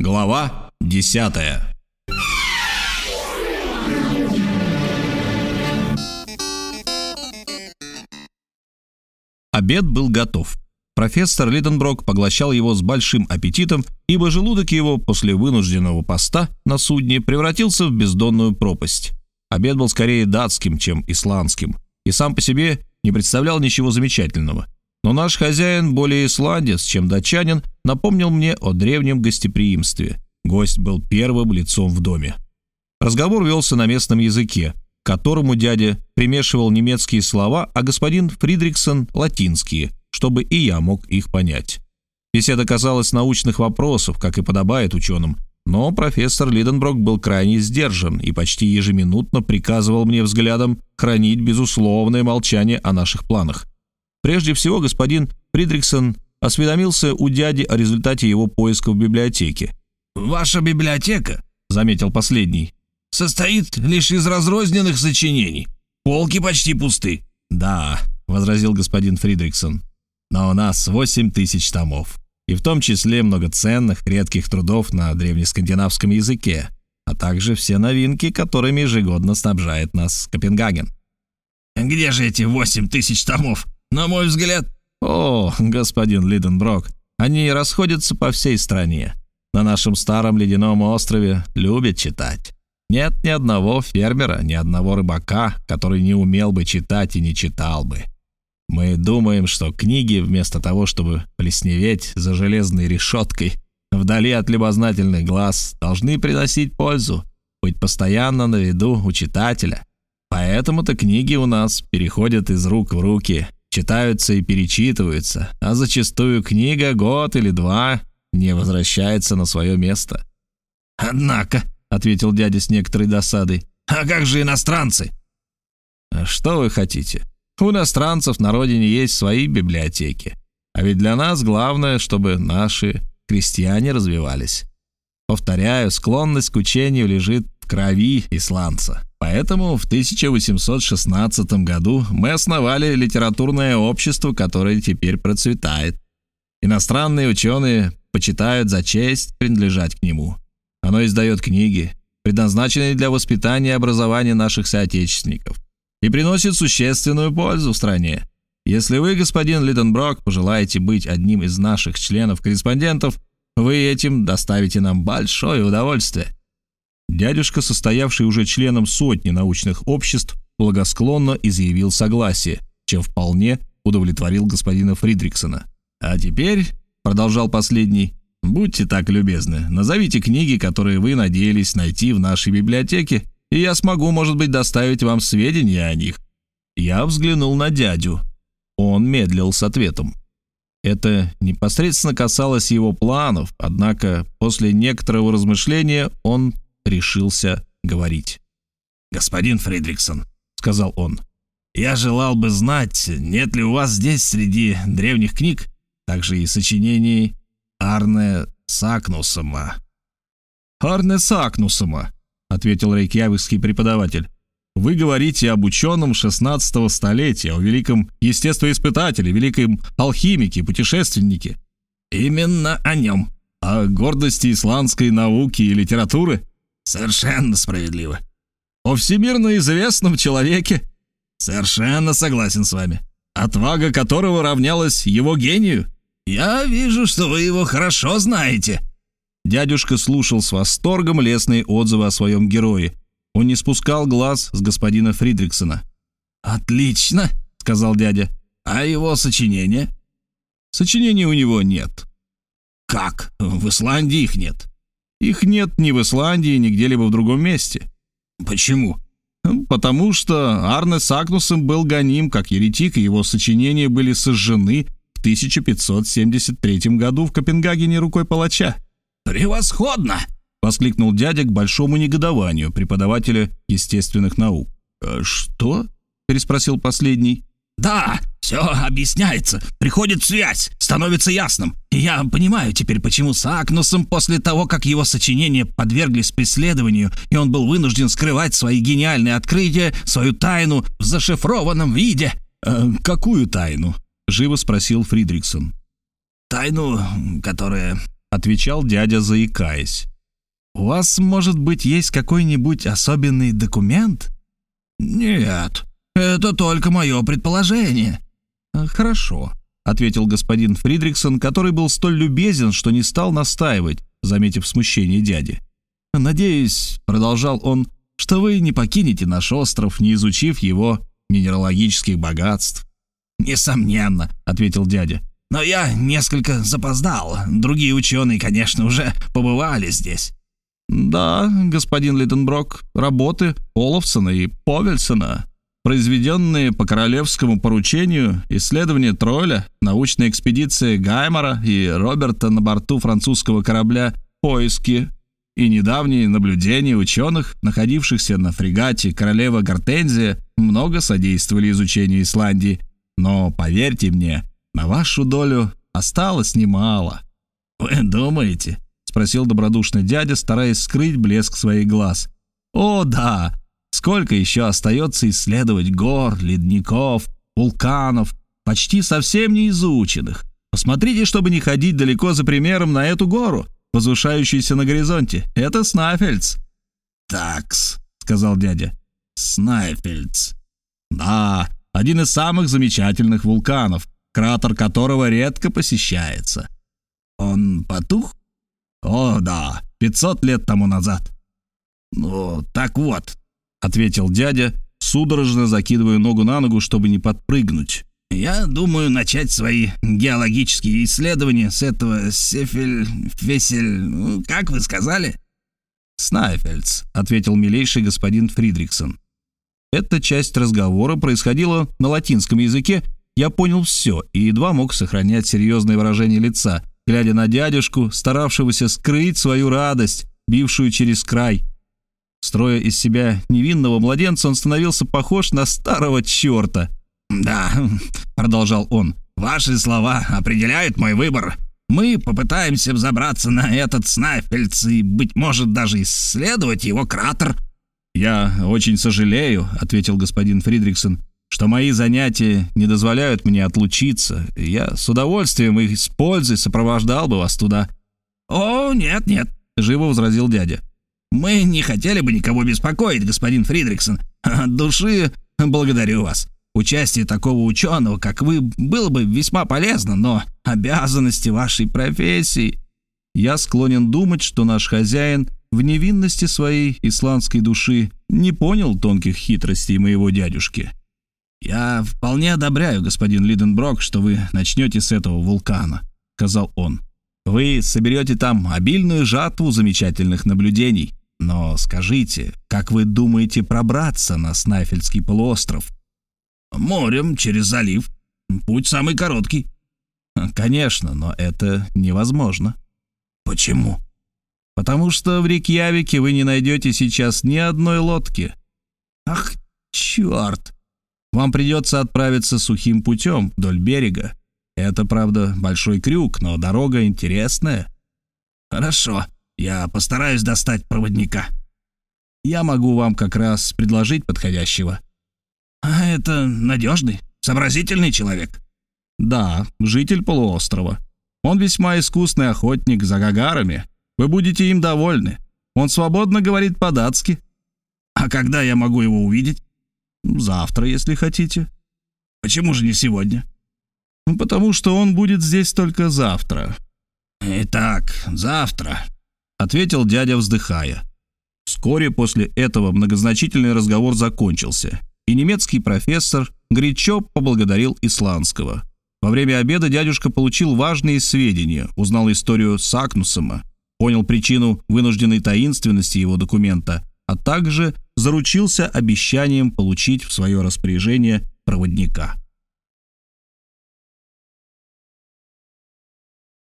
Глава 10 Обед был готов. Профессор Лиденброк поглощал его с большим аппетитом, ибо желудок его после вынужденного поста на судне превратился в бездонную пропасть. Обед был скорее датским, чем исландским, и сам по себе не представлял ничего замечательного – но наш хозяин, более исландец, чем датчанин, напомнил мне о древнем гостеприимстве. Гость был первым лицом в доме. Разговор велся на местном языке, к которому дядя примешивал немецкие слова, а господин Фридриксон — латинские, чтобы и я мог их понять. Беседа касалась научных вопросов, как и подобает ученым, но профессор Лиденброк был крайне сдержан и почти ежеминутно приказывал мне взглядом хранить безусловное молчание о наших планах. Прежде всего, господин Фридриксон осведомился у дяди о результате его поиска в библиотеке. «Ваша библиотека», — заметил последний, — «состоит лишь из разрозненных сочинений. Полки почти пусты». «Да», — возразил господин Фридриксон, — «но у нас восемь тысяч томов, и в том числе много ценных, редких трудов на древнескандинавском языке, а также все новинки, которыми ежегодно снабжает нас Копенгаген». «Где же эти восемь тысяч томов?» На мой взгляд...» «О, господин Лиденброк, они расходятся по всей стране. На нашем старом ледяном острове любят читать. Нет ни одного фермера, ни одного рыбака, который не умел бы читать и не читал бы. Мы думаем, что книги, вместо того, чтобы плесневеть за железной решеткой, вдали от любознательных глаз, должны приносить пользу, быть постоянно на виду у читателя. Поэтому-то книги у нас переходят из рук в руки, читаются и перечитываются, а зачастую книга год или два не возвращается на свое место. «Однако», — ответил дядя с некоторой досадой, — «а как же иностранцы?» «А «Что вы хотите? У иностранцев на родине есть свои библиотеки. А ведь для нас главное, чтобы наши крестьяне развивались. Повторяю, склонность к учению лежит в крови исландца. Поэтому в 1816 году мы основали литературное общество, которое теперь процветает. Иностранные ученые почитают за честь принадлежать к нему. Оно издает книги, предназначенные для воспитания и образования наших соотечественников, и приносит существенную пользу в стране. Если вы, господин Литтенброк, пожелаете быть одним из наших членов-корреспондентов, вы этим доставите нам большое удовольствие. Дядюшка, состоявший уже членом сотни научных обществ, благосклонно изъявил согласие, чем вполне удовлетворил господина Фридриксона. «А теперь», — продолжал последний, — «будьте так любезны, назовите книги, которые вы надеялись найти в нашей библиотеке, и я смогу, может быть, доставить вам сведения о них». Я взглянул на дядю. Он медлил с ответом. Это непосредственно касалось его планов, однако после некоторого размышления он решился говорить. «Господин Фридриксон», — сказал он, — «я желал бы знать, нет ли у вас здесь среди древних книг также и сочинений Арне Сакнусома». «Арне Сакнусома», — ответил рейкьявикский преподаватель. «Вы говорите об ученом 16 столетия, о великом естествоиспытателе, великом алхимике, путешественнике». «Именно о нем». «О гордости исландской науки и литературы?» Совершенно справедливо. О всемирно известном человеке. Совершенно согласен с вами. Отвага которого равнялась его гению. Я вижу, что вы его хорошо знаете. Дядюшка слушал с восторгом лестные отзывы о своем герое. Он не спускал глаз с господина Фридриксона. «Отлично», — сказал дядя. «А его сочинения?» «Сочинений у него нет». «Как? В Исландии их нет?» Их нет ни в Исландии, ни где-либо в другом месте. Почему? Потому что Арне Сагнусом был гоним как еретик, и его сочинения были сожжены в 1573 году в Копенгагене рукой палача. «Превосходно!» — воскликнул дядя к большому негодованию преподавателя естественных наук. «Э, «Что?» — переспросил последний. «Да, все объясняется, приходит связь, становится ясным. И я понимаю теперь, почему с Акнусом после того, как его сочинения подверглись преследованию, и он был вынужден скрывать свои гениальные открытия, свою тайну в зашифрованном виде». «Э, «Какую тайну?» — живо спросил Фридриксон. «Тайну, которая — отвечал дядя, заикаясь. «У вас, может быть, есть какой-нибудь особенный документ?» «Нет, это только мое предположение». «Хорошо», — ответил господин Фридриксон, который был столь любезен, что не стал настаивать, заметив смущение дяди. «Надеюсь», — продолжал он, — «что вы не покинете наш остров, не изучив его минералогических богатств». «Несомненно», — ответил дядя. «Но я несколько запоздал. Другие ученые, конечно, уже побывали здесь». «Да, господин Литтенброк, работы Олафсона и Повельсона произведенные по королевскому поручению, исследования Тролля, научная экспедиция Гаймора и Роберта на борту французского корабля «Поиски» и недавние наблюдения ученых, находившихся на фрегате «Королева Гортензия», много содействовали изучению Исландии. Но, поверьте мне, на вашу долю осталось немало. «Вы думаете?» — спросил добродушный дядя, стараясь скрыть блеск своих глаз. «О, да! Сколько еще остается исследовать гор, ледников, вулканов, почти совсем не изученных. Посмотрите, чтобы не ходить далеко за примером на эту гору, возвышающуюся на горизонте. Это Снафельдс». «Такс», — сказал дядя. «Снайфельдс». «Да, один из самых замечательных вулканов, кратер которого редко посещается». «Он потух?» «О, да, 500 лет тому назад». «Ну, так вот, — ответил дядя, судорожно закидывая ногу на ногу, чтобы не подпрыгнуть. «Я думаю начать свои геологические исследования с этого Сефель... Фесель... Ну, как вы сказали?» «Снайфельдс», — ответил милейший господин Фридриксон. Эта часть разговора происходила на латинском языке. Я понял все и едва мог сохранять серьезное выражение лица, глядя на дядюшку, старавшегося скрыть свою радость, бившую через край. Строя из себя невинного младенца, он становился похож на старого черта. «Да», — продолжал он, — «ваши слова определяют мой выбор. Мы попытаемся взобраться на этот Снайфельдс и, быть может, даже исследовать его кратер». «Я очень сожалею», — ответил господин Фридриксон, «что мои занятия не дозволяют мне отлучиться. Я с удовольствием и с пользой сопровождал бы вас туда». «О, нет-нет», — живо возразил дядя. Мы не хотели бы никого беспокоить, господин Фридриксон. От души благодарю вас. Участие такого ученого, как вы, было бы весьма полезно, но обязанности вашей профессии... Я склонен думать, что наш хозяин в невинности своей исландской души не понял тонких хитростей моего дядюшки. «Я вполне одобряю, господин Лиденброк, что вы начнете с этого вулкана», — сказал он. «Вы соберете там обильную жатву замечательных наблюдений. Но скажите, как вы думаете пробраться на Снайфельдский полуостров? Морем, через залив. Путь самый короткий. Конечно, но это невозможно. Почему? Потому что в Рикьявике вы не найдете сейчас ни одной лодки. Ах, черт! Вам придется отправиться сухим путем вдоль берега. Это, правда, большой крюк, но дорога интересная. Хорошо. Я постараюсь достать проводника. Я могу вам как раз предложить подходящего. А это надежный, сообразительный человек? Да, житель полуострова. Он весьма искусный охотник за гагарами. Вы будете им довольны. Он свободно говорит по-датски. А когда я могу его увидеть? Завтра, если хотите. Почему же не сегодня? Потому что он будет здесь только завтра. Итак, завтра ответил дядя, вздыхая. Вскоре после этого многозначительный разговор закончился, и немецкий профессор горячо поблагодарил Исландского. Во время обеда дядюшка получил важные сведения, узнал историю Сакнусома, понял причину вынужденной таинственности его документа, а также заручился обещанием получить в свое распоряжение проводника.